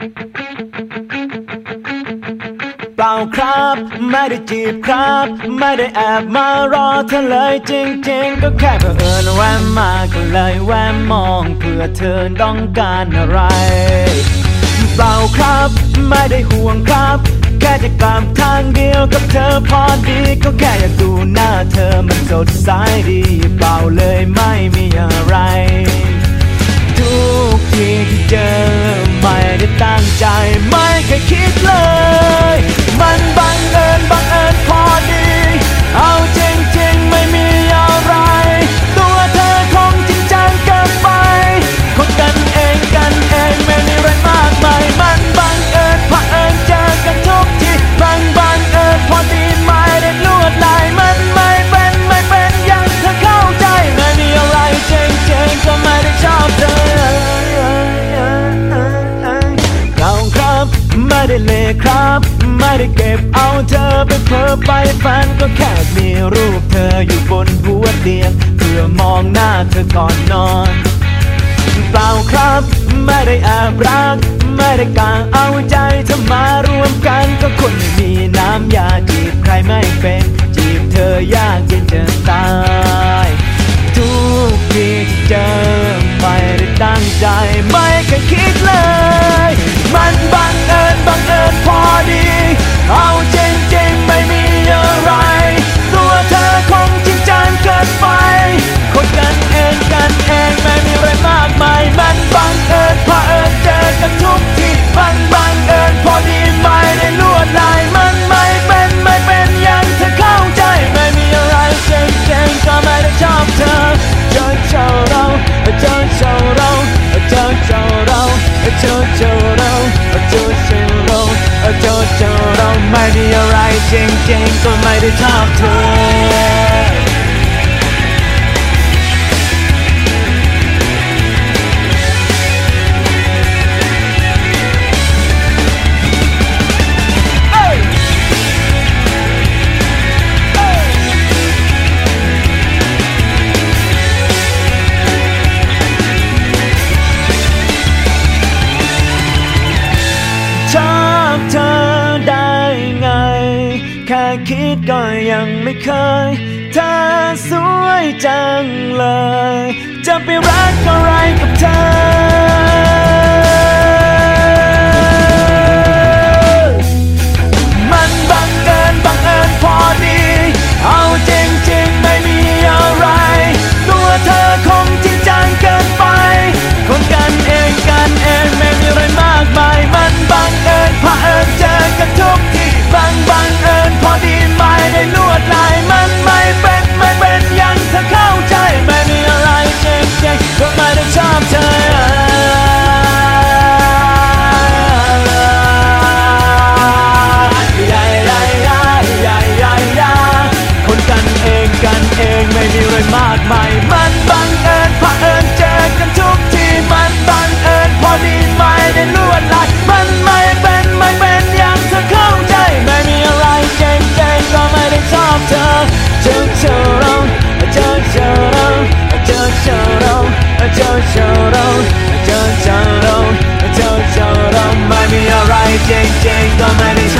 เปล่าครับ ไม่ได้จีบครับ ไม่ได้แอบมารอเธอเลยจริงๆ ก็แค่เผอิญแวะมาก็เลยแวะมองเพื่อเธอต้องการอะไร เปล่าครับ ไม่ได้ห่วงครับแค่จะกลับทางเดียวกับเธอพอดีก็แค่อยากดูหน้าเธอมันสดใสดีเปล่าเลยไม่มีอะไร ทุกทีที่เจอม่ไไม่ได้เลครับ ไม่ได้เก็บเอาเธอไปเพ้อไปฝันก็แค่มีรูปเธออยู่บนหัวเตียงเพื่อมองหน้าเธอก่อนนอนเปล่าครับ ไม่ได้แอบรัก ไม่ได้กางเอาใจเธอมารวมกันก็คนไม่มีน้ำยาจีบใครไม่เป็น จีบเธอยากจนจะตาย ทุกทีที่เจอไม่ได้ตั้งใจไม่ กันทุกทีมันบังเอิญพอดีไม่ได้ลวดลายมันไม่เป็นไม่เป็นอย่างเธอเข้าใจไม่มีอะไรเจ๋งๆก็ไม่ได้ชอบเธอเจอเจอเราเจอเจอเราเจอเจอเราเจอเจอเราเจอเจอเราเจอเจอเราไม่มีอะไรจริงๆก็ไม่ได้ชอบเธอ คิดก็ยังไม่เคยเธอสวยจังเลย จะไปรักอะไรกับเธอ มากมายมันบังเอิญพอเอิญเจอกันทุกทีมันบังเอิญพอดีไม่ได้ลวดลายมันไม่เป็นไม่เป็นอย่างเธอเข้าใจไม่มีอะไรเจ๋งๆก็ไม่ได้ชอบเธอเจอเจอเราเจอเจอเราเจอเจอเราเจอเจอเราเจอเจอเราเจอเจอเราไม่มีอะไรเจ๋งๆก็ไม่ได้ชอบ